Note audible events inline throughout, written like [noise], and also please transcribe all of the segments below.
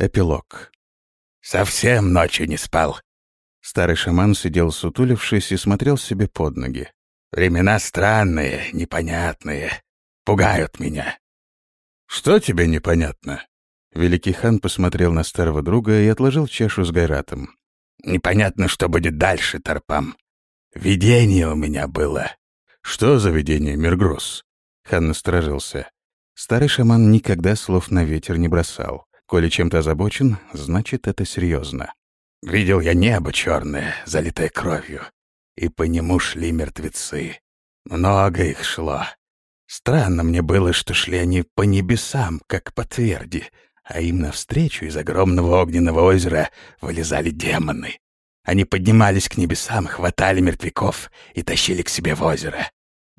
Эпилог. «Совсем ночью не спал». Старый шаман сидел сутулившись и смотрел себе под ноги. «Времена странные, непонятные. Пугают меня». «Что тебе непонятно?» Великий хан посмотрел на старого друга и отложил чашу с гайратом. «Непонятно, что будет дальше, Тарпам. Видение у меня было». «Что за видение, Миргросс?» Хан насторожился. Старый шаман никогда слов на ветер не бросал. Коли чем-то озабочен, значит, это серьезно. Видел я небо черное, залитое кровью, и по нему шли мертвецы. Много их шло. Странно мне было, что шли они по небесам, как по тверди, а им навстречу из огромного огненного озера вылезали демоны. Они поднимались к небесам, хватали мертвяков и тащили к себе в озеро.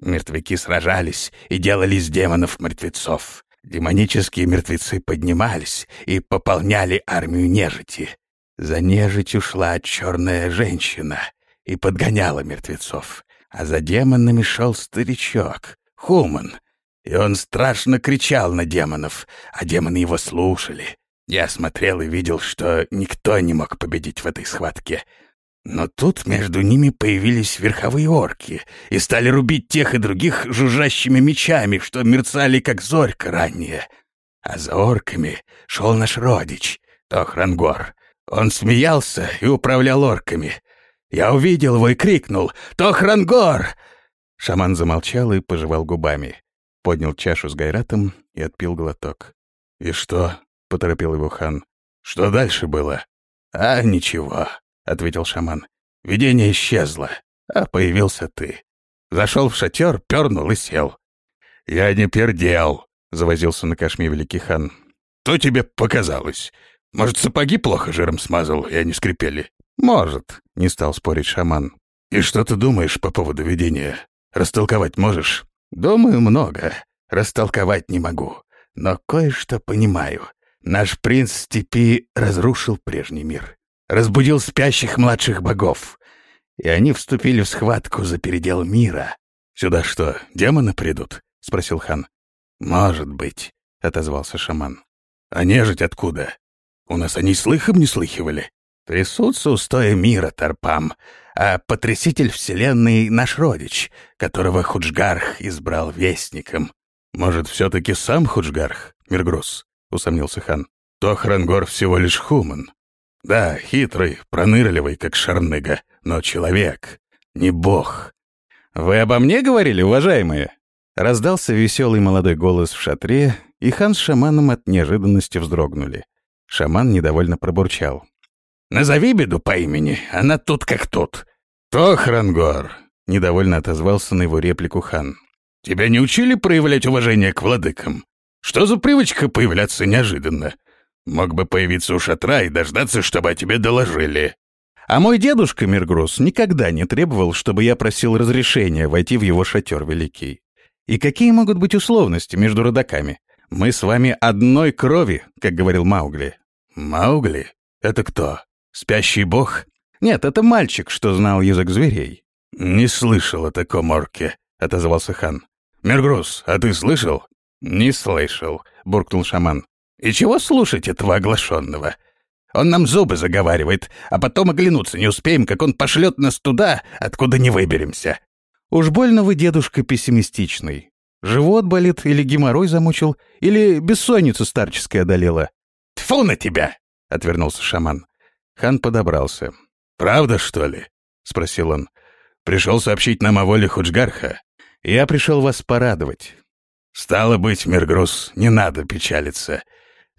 Мертвяки сражались и делали из демонов мертвецов. Демонические мертвецы поднимались и пополняли армию нежити. За нежитью шла черная женщина и подгоняла мертвецов, а за демонами шел старичок, Хуман, и он страшно кричал на демонов, а демоны его слушали. Я смотрел и видел, что никто не мог победить в этой схватке, но тут между ними появились верховые орки и стали рубить тех и других жужжащими мечами, что мерцали, как зорька ранее. А за орками шел наш родич, Тохрангор. Он смеялся и управлял орками. Я увидел его и крикнул «Тохрангор!» Шаман замолчал и пожевал губами. Поднял чашу с гайратом и отпил глоток. «И что?» — поторопил его хан. «Что дальше было?» «А, ничего. — ответил шаман. «Видение исчезло, а появился ты. Зашел в шатер, пернул и сел». «Я не пердел», — завозился на кошме великий хан. «То тебе показалось. Может, сапоги плохо жиром смазал, и они скрипели?» «Может», — не стал спорить шаман. «И что ты думаешь по поводу видения? Растолковать можешь?» «Думаю, много. Растолковать не могу. Но кое-что понимаю. Наш принц степи разрушил прежний мир разбудил спящих младших богов, и они вступили в схватку за передел мира. «Сюда что, демоны придут?» — спросил хан. «Может быть», — отозвался шаман. «А нежить откуда? У нас они слыхом не слыхивали. Трясутся устои мира, Тарпам, а потряситель вселенной — наш родич, которого Худжгарх избрал вестником. Может, все-таки сам Худжгарх, Миргрус?» — усомнился хан. «То Хрангор всего лишь хуман. Да, хитрый, пронырливый, как шарныга, но человек, не бог. «Вы обо мне говорили, уважаемые?» Раздался веселый молодой голос в шатре, и хан с шаманом от неожиданности вздрогнули. Шаман недовольно пробурчал. «Назови беду по имени, она тут как тут». «Тохрангор», — недовольно отозвался на его реплику хан. «Тебя не учили проявлять уважение к владыкам? Что за привычка появляться неожиданно? Мог бы появиться у шатра и дождаться, чтобы о тебе доложили. А мой дедушка Миргрус никогда не требовал, чтобы я просил разрешения войти в его шатер великий. И какие могут быть условности между родаками? Мы с вами одной крови, как говорил Маугли. Маугли? Это кто? Спящий бог? Нет, это мальчик, что знал язык зверей. Не слышал о таком орке, отозвался хан. Миргрус, а ты слышал? Не слышал, буркнул шаман. И чего слушать этого оглашенного? Он нам зубы заговаривает, а потом оглянуться не успеем, как он пошлет нас туда, откуда не выберемся. Уж больно вы, дедушка, пессимистичный. Живот болит, или геморрой замучил, или бессонница старческая одолела. Тфу на тебя! — отвернулся шаман. Хан подобрался. «Правда, что ли?» — спросил он. «Пришел сообщить нам о воле Худжгарха. Я пришел вас порадовать. Стало быть, Миргрус, не надо печалиться.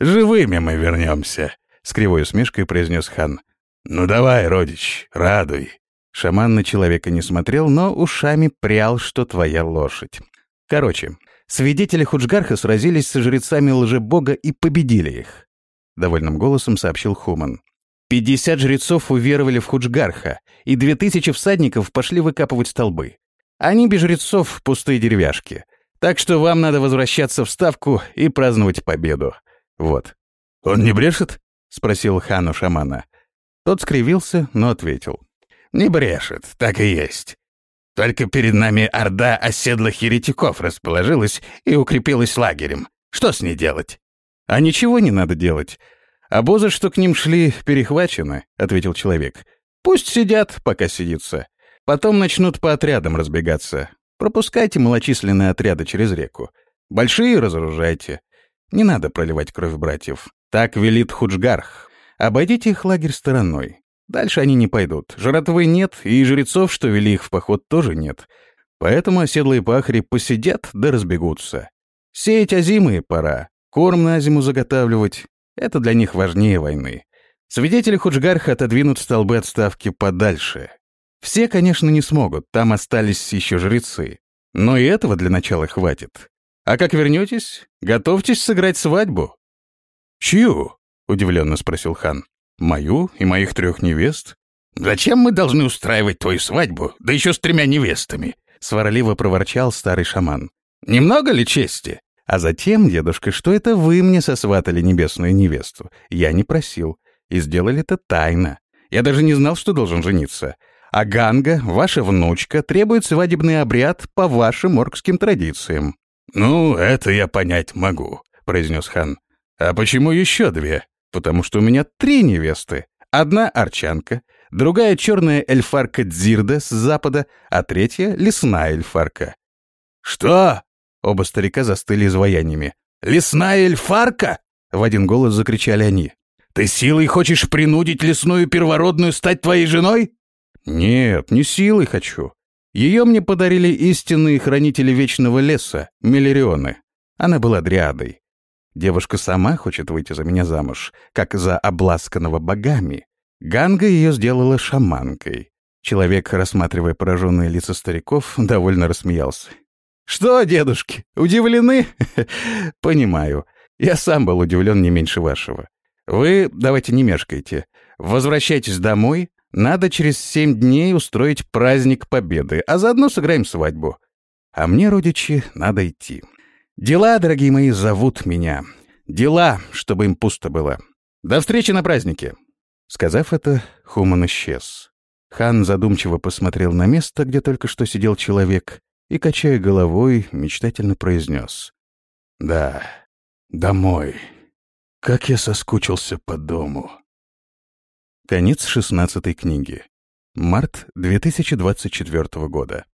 Живыми мы вернемся», — с кривой усмешкой произнес хан. «Ну давай, родич, радуй». Шаман на человека не смотрел, но ушами прял, что твоя лошадь. Короче, свидетели Худжгарха сразились со жрецами лжебога и победили их. Довольным голосом сообщил Хуман. Пятьдесят жрецов уверовали в Худжгарха, и две тысячи всадников пошли выкапывать столбы. Они без жрецов — пустые деревяшки. Так что вам надо возвращаться в Ставку и праздновать победу. Вот. «Он не брешет?» — спросил хану шамана. Тот скривился, но ответил. «Не брешет, так и есть. Только перед нами орда оседлых еретиков расположилась и укрепилась лагерем. Что с ней делать?» «А ничего не надо делать. «Обозы, что к ним шли, перехвачены», — ответил человек. «Пусть сидят, пока сидится. Потом начнут по отрядам разбегаться. Пропускайте малочисленные отряды через реку. Большие разоружайте. Не надо проливать кровь братьев. Так велит Худжгарх. Обойдите их лагерь стороной. Дальше они не пойдут. Жратвы нет, и жрецов, что вели их в поход, тоже нет. Поэтому оседлые пахари посидят да разбегутся. Сеять озимые пора, корм на зиму заготавливать. Это для них важнее войны. Свидетели Худжгарха отодвинут столбы отставки подальше. Все, конечно, не смогут, там остались еще жрецы. Но и этого для начала хватит. А как вернетесь, готовьтесь сыграть свадьбу. «Чью?» — удивленно спросил хан. «Мою и моих трех невест». «Зачем мы должны устраивать твою свадьбу, да еще с тремя невестами?» — сварливо проворчал старый шаман. «Немного ли чести?» «А затем, дедушка, что это вы мне сосватали небесную невесту? Я не просил. И сделали это тайно. Я даже не знал, что должен жениться. А Ганга, ваша внучка, требует свадебный обряд по вашим оркским традициям». «Ну, это я понять могу», — произнес хан. «А почему еще две? Потому что у меня три невесты. Одна арчанка, другая черная эльфарка Дзирда с запада, а третья — лесная эльфарка». «Что?» — оба старика застыли изваяниями. «Лесная эльфарка?» — в один голос закричали они. «Ты силой хочешь принудить лесную первородную стать твоей женой?» «Нет, не силой хочу. Ее мне подарили истинные хранители Вечного Леса, Миллерионы. Она была дриадой. Девушка сама хочет выйти за меня замуж, как за обласканного богами. Ганга ее сделала шаманкой. Человек, рассматривая пораженные лица стариков, довольно рассмеялся. «Что, дедушки, удивлены?» [laughs] «Понимаю. Я сам был удивлен не меньше вашего. Вы давайте не мешкайте. Возвращайтесь домой. Надо через семь дней устроить праздник Победы, а заодно сыграем свадьбу. А мне, родичи, надо идти. Дела, дорогие мои, зовут меня. Дела, чтобы им пусто было. До встречи на празднике!» Сказав это, Хуман исчез. Хан задумчиво посмотрел на место, где только что сидел человек, и, качая головой, мечтательно произнес. «Да, домой. Как я соскучился по дому». Конец шестнадцатой книги. Март 2024 года.